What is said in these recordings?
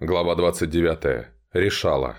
Глава 29. Решала.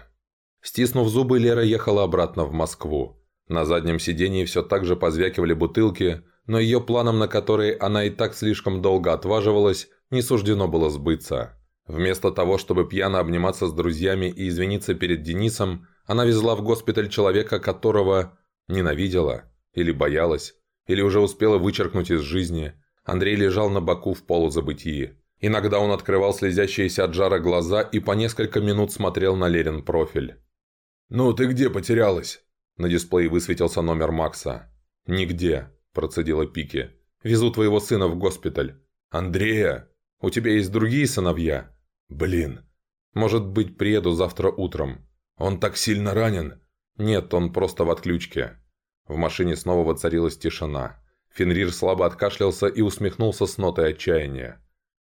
Стиснув зубы, Лера ехала обратно в Москву. На заднем сидении все так же позвякивали бутылки, но ее планам, на которые она и так слишком долго отваживалась, не суждено было сбыться. Вместо того, чтобы пьяно обниматься с друзьями и извиниться перед Денисом, она везла в госпиталь человека, которого ненавидела, или боялась, или уже успела вычеркнуть из жизни. Андрей лежал на боку в полузабытии. Иногда он открывал слезящиеся от жара глаза и по несколько минут смотрел на Лерин профиль. «Ну, ты где потерялась?» На дисплее высветился номер Макса. «Нигде», – процедила Пики. «Везу твоего сына в госпиталь». «Андрея? У тебя есть другие сыновья?» «Блин». «Может быть, приеду завтра утром». «Он так сильно ранен?» «Нет, он просто в отключке». В машине снова воцарилась тишина. Фенрир слабо откашлялся и усмехнулся с нотой отчаяния.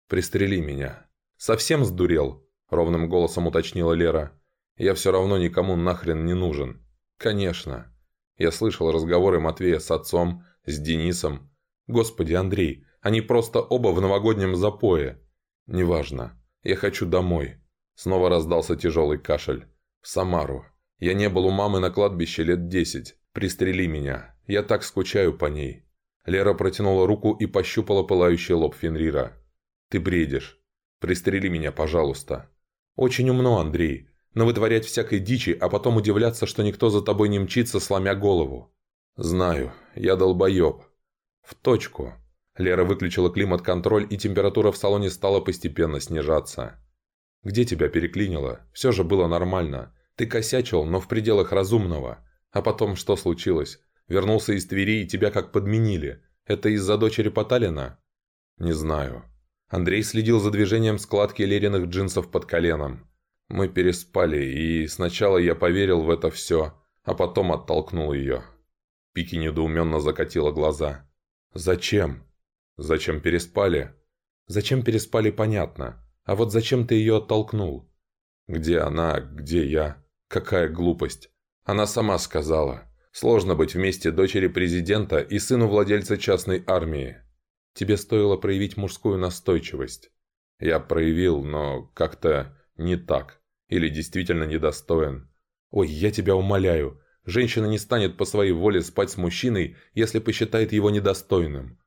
«Пристрели меня». «Совсем сдурел?» – ровным голосом уточнила Лера. «Я все равно никому нахрен не нужен». «Конечно». Я слышал разговоры Матвея с отцом, с Денисом. «Господи, Андрей, они просто оба в новогоднем запое». «Неважно. Я хочу домой». Снова раздался тяжелый кашель. «В Самару. Я не был у мамы на кладбище лет десять. Пристрели меня. Я так скучаю по ней». Лера протянула руку и пощупала пылающий лоб Фенрира. «Ты бредишь. Пристрели меня, пожалуйста». «Очень умно, Андрей. Но вытворять всякой дичи, а потом удивляться, что никто за тобой не мчится, сломя голову». «Знаю. Я долбоеб». «В точку». Лера выключила климат-контроль, и температура в салоне стала постепенно снижаться. «Где тебя переклинило? Все же было нормально. Ты косячил, но в пределах разумного. А потом что случилось? Вернулся из Твери, и тебя как подменили. Это из-за дочери Поталина?» «Не знаю. Андрей следил за движением складки Лериных джинсов под коленом. Мы переспали, и сначала я поверил в это все, а потом оттолкнул ее. Пики недоуменно закатила глаза. «Зачем?» «Зачем переспали?» «Зачем переспали, понятно. А вот зачем ты ее оттолкнул?» «Где она? Где я? Какая глупость!» Она сама сказала. «Сложно быть вместе дочери президента и сыну владельца частной армии. Тебе стоило проявить мужскую настойчивость. Я проявил, но как-то не так. Или действительно недостоин. Ой, я тебя умоляю. Женщина не станет по своей воле спать с мужчиной, если посчитает его недостойным.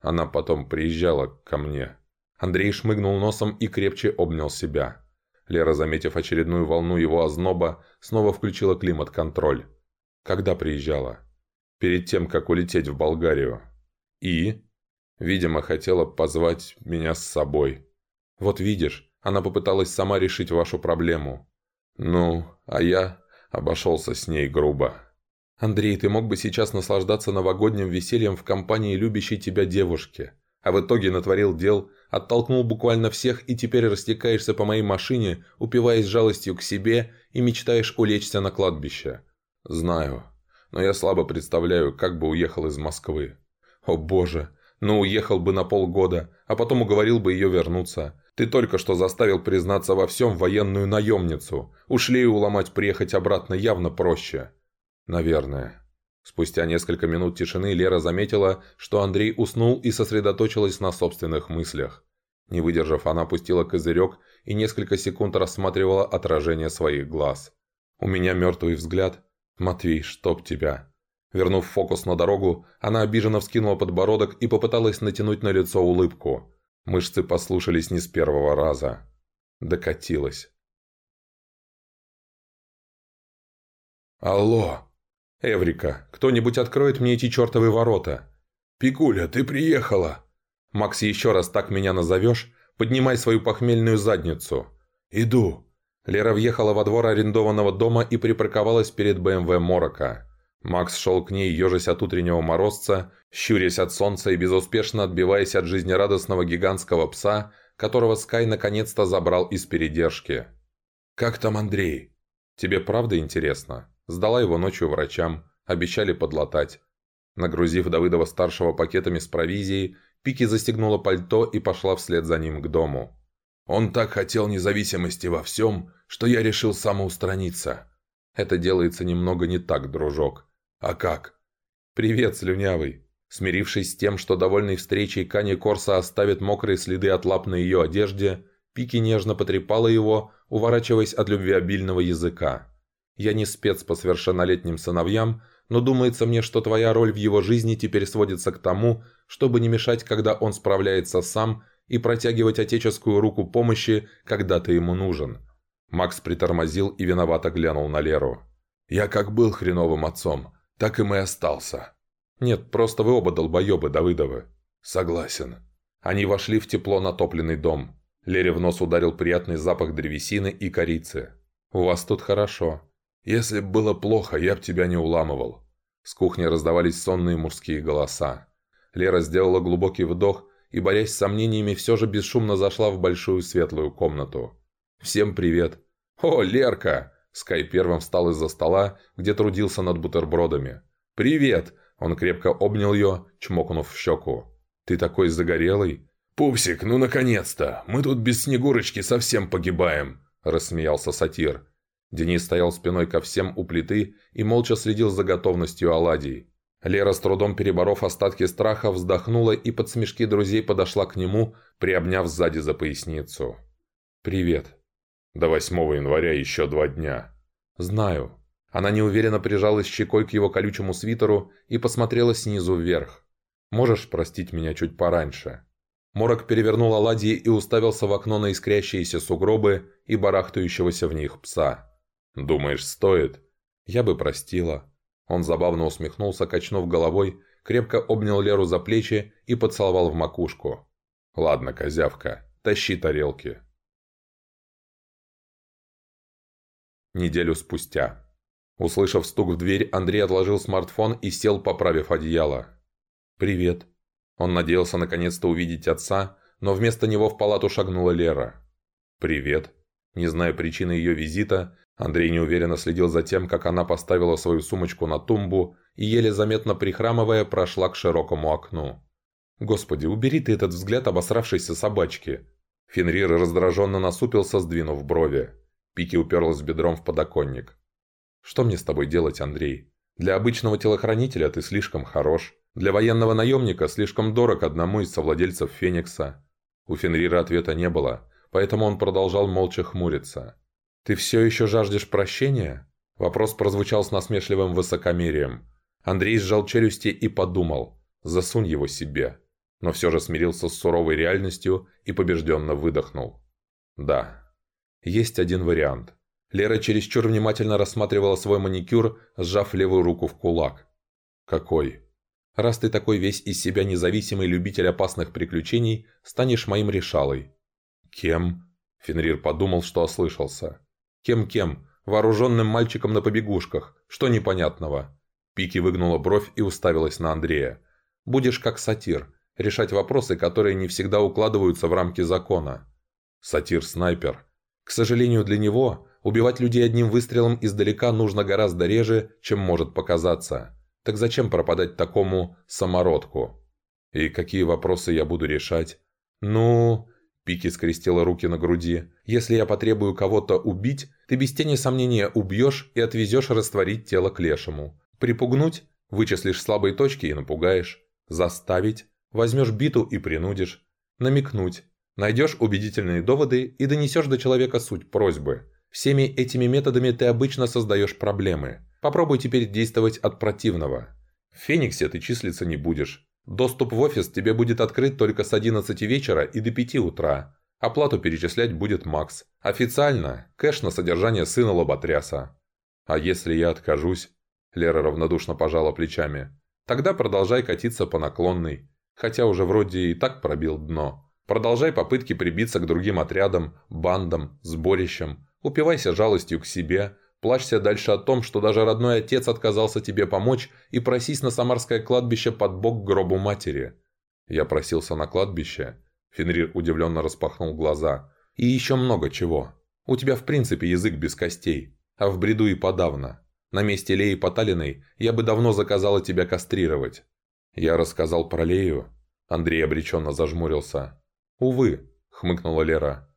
Она потом приезжала ко мне. Андрей шмыгнул носом и крепче обнял себя. Лера, заметив очередную волну его озноба, снова включила климат-контроль. Когда приезжала? Перед тем, как улететь в Болгарию. И? Видимо, хотела позвать меня с собой. Вот видишь, она попыталась сама решить вашу проблему. Ну, а я обошелся с ней грубо. Андрей, ты мог бы сейчас наслаждаться новогодним весельем в компании любящей тебя девушки. А в итоге натворил дел, оттолкнул буквально всех и теперь растекаешься по моей машине, упиваясь жалостью к себе и мечтаешь улечься на кладбище. Знаю, но я слабо представляю, как бы уехал из Москвы. О боже, но уехал бы на полгода, а потом уговорил бы ее вернуться. Ты только что заставил признаться во всем военную наемницу. Ушли и уломать приехать обратно явно проще. Наверное. Спустя несколько минут тишины Лера заметила, что Андрей уснул и сосредоточилась на собственных мыслях. Не выдержав, она опустила козырек и несколько секунд рассматривала отражение своих глаз. «У меня мертвый взгляд. Матвей, чтоб тебя!» Вернув фокус на дорогу, она обиженно вскинула подбородок и попыталась натянуть на лицо улыбку. Мышцы послушались не с первого раза. Докатилась. «Алло!» «Эврика, кто-нибудь откроет мне эти чертовы ворота?» «Пикуля, ты приехала!» «Макс, еще раз так меня назовешь? Поднимай свою похмельную задницу!» «Иду!» Лера въехала во двор арендованного дома и припарковалась перед БМВ Морока. Макс шел к ней, ежась от утреннего морозца, щурясь от солнца и безуспешно отбиваясь от жизнерадостного гигантского пса, которого Скай наконец-то забрал из передержки. «Как там Андрей?» «Тебе правда интересно?» Сдала его ночью врачам, обещали подлатать. Нагрузив Давыдова-старшего пакетами с провизией, Пики застегнула пальто и пошла вслед за ним к дому. «Он так хотел независимости во всем, что я решил самоустраниться». «Это делается немного не так, дружок. «А как?» «Привет, слюнявый!» Смирившись с тем, что довольный встречей Кани Корса оставит мокрые следы от лап на ее одежде, Пики нежно потрепала его, уворачиваясь от любвеобильного языка. «Я не спец по совершеннолетним сыновьям, но думается мне, что твоя роль в его жизни теперь сводится к тому, чтобы не мешать, когда он справляется сам, и протягивать отеческую руку помощи, когда ты ему нужен». Макс притормозил и виновато глянул на Леру. «Я как был хреновым отцом, так им и остался». «Нет, просто вы оба долбоебы, Давыдовы». «Согласен». Они вошли в тепло натопленный дом. Лере в нос ударил приятный запах древесины и корицы. «У вас тут хорошо». «Если б было плохо, я б тебя не уламывал». С кухни раздавались сонные мужские голоса. Лера сделала глубокий вдох и, борясь с сомнениями, все же бесшумно зашла в большую светлую комнату. «Всем привет!» «О, Лерка!» Скай первым встал из-за стола, где трудился над бутербродами. «Привет!» Он крепко обнял ее, чмокнув в щеку. «Ты такой загорелый!» «Пупсик, ну наконец-то! Мы тут без Снегурочки совсем погибаем!» – рассмеялся сатир. Денис стоял спиной ко всем у плиты и молча следил за готовностью оладий. Лера, с трудом переборов остатки страха, вздохнула и под смешки друзей подошла к нему, приобняв сзади за поясницу. «Привет. До 8 января еще два дня». «Знаю». Она неуверенно прижалась щекой к его колючему свитеру и посмотрела снизу вверх. «Можешь простить меня чуть пораньше?» Морок перевернул оладьи и уставился в окно на искрящиеся сугробы и барахтающегося в них пса. «Думаешь, стоит?» «Я бы простила». Он забавно усмехнулся, качнув головой, крепко обнял Леру за плечи и поцеловал в макушку. «Ладно, козявка, тащи тарелки». Неделю спустя. Услышав стук в дверь, Андрей отложил смартфон и сел, поправив одеяло. «Привет», он надеялся наконец-то увидеть отца, но вместо него в палату шагнула Лера. «Привет». Не зная причины ее визита, Андрей неуверенно следил за тем, как она поставила свою сумочку на тумбу и, еле заметно прихрамывая, прошла к широкому окну. «Господи, убери ты этот взгляд обосравшейся собачки!» Фенрир раздраженно насупился, сдвинув брови. Пики уперлась бедром в подоконник. «Что мне с тобой делать, Андрей? Для обычного телохранителя ты слишком хорош. Для военного наемника слишком дорог одному из совладельцев Феникса. У Фенрира ответа не было, поэтому он продолжал молча хмуриться. «Ты все еще жаждешь прощения?» Вопрос прозвучал с насмешливым высокомерием. Андрей сжал челюсти и подумал «засунь его себе». Но все же смирился с суровой реальностью и побежденно выдохнул. «Да, есть один вариант». Лера чересчур внимательно рассматривала свой маникюр, сжав левую руку в кулак. «Какой?» Раз ты такой весь из себя независимый любитель опасных приключений, станешь моим решалой». «Кем?» Фенрир подумал, что ослышался. «Кем-кем? Вооруженным мальчиком на побегушках. Что непонятного?» Пики выгнула бровь и уставилась на Андрея. «Будешь как сатир, решать вопросы, которые не всегда укладываются в рамки закона». «Сатир-снайпер. К сожалению для него, убивать людей одним выстрелом издалека нужно гораздо реже, чем может показаться. Так зачем пропадать такому самородку? И какие вопросы я буду решать? Ну... Пики скрестила руки на груди. «Если я потребую кого-то убить, ты без тени сомнения убьешь и отвезешь растворить тело к лешему. Припугнуть? Вычислишь слабые точки и напугаешь. Заставить? Возьмешь биту и принудишь. Намекнуть? Найдешь убедительные доводы и донесешь до человека суть просьбы. Всеми этими методами ты обычно создаешь проблемы. Попробуй теперь действовать от противного. В Фениксе ты числиться не будешь. Доступ в офис тебе будет открыт только с 11 вечера и до 5 утра. Оплату перечислять будет Макс. Официально – кэш на содержание сына лоботряса. А если я откажусь? Лера равнодушно пожала плечами. Тогда продолжай катиться по наклонной. Хотя уже вроде и так пробил дно. Продолжай попытки прибиться к другим отрядам, бандам, сборищам. Упивайся жалостью к себе, Плачься дальше о том, что даже родной отец отказался тебе помочь, и просись на Самарское кладбище под бок гробу матери. Я просился на кладбище. Фенрир удивленно распахнул глаза. И еще много чего. У тебя в принципе язык без костей, а в бреду и подавно. На месте Леи Поталиной я бы давно заказала тебя кастрировать. Я рассказал про Лею. Андрей обреченно зажмурился. «Увы», — хмыкнула Лера.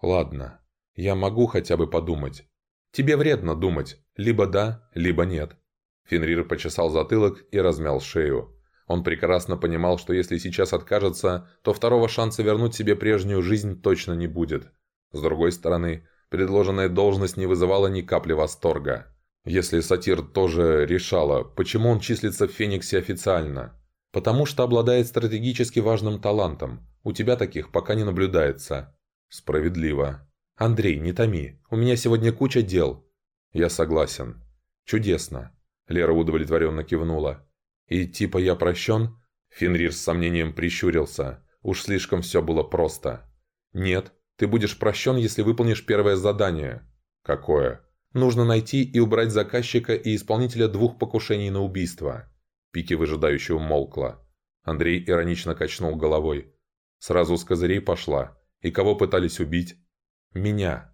«Ладно, я могу хотя бы подумать. Тебе вредно думать, либо да, либо нет». Фенрир почесал затылок и размял шею. Он прекрасно понимал, что если сейчас откажется, то второго шанса вернуть себе прежнюю жизнь точно не будет. С другой стороны, предложенная должность не вызывала ни капли восторга. Если сатир тоже решала, почему он числится в Фениксе официально? Потому что обладает стратегически важным талантом. У тебя таких пока не наблюдается. Справедливо. Андрей, не томи. У меня сегодня куча дел. Я согласен. Чудесно. Лера удовлетворенно кивнула. И типа я прощен? Фенрир с сомнением прищурился. Уж слишком все было просто. Нет, ты будешь прощен, если выполнишь первое задание. Какое? Нужно найти и убрать заказчика и исполнителя двух покушений на убийство. Пики выжидающего умолкла. Андрей иронично качнул головой. Сразу с козырей пошла. И кого пытались убить? Меня.